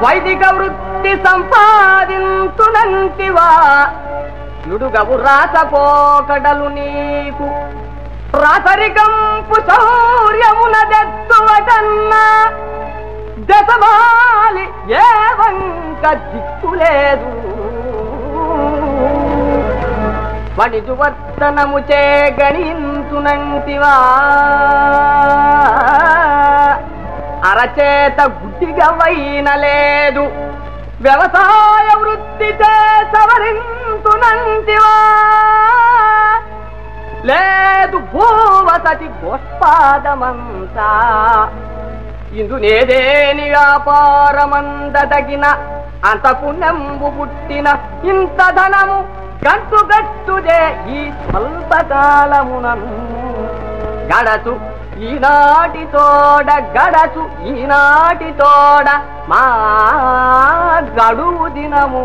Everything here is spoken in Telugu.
వైదిక వృత్తి సంపాదించునంటివా. నుడుగవు రాసపోకడలు నీకు. రాసరికంపు శౌర్యమునదెత్తువటన్నా. దశమాలి ఏవంక దిక్కులేదు. వణిజువర్తనము చే గణించునంటివా. అరచేత గుడ్డిగా లేదు వ్యవసాయ వృత్తి చే లేదు భూవసతి గోష్పాదమంతా. ఇందునేదేని వ్యాపారమందదగిన అంత నెంబు పుట్టిన ఇంత ధనము గంటు గట్టుదే ఈ స్వల్పకాలమునను గడచు ఈనాటి తోడ గడచు ఈనాటి తోడ మా గడువు దినము.